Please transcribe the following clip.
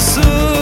Sư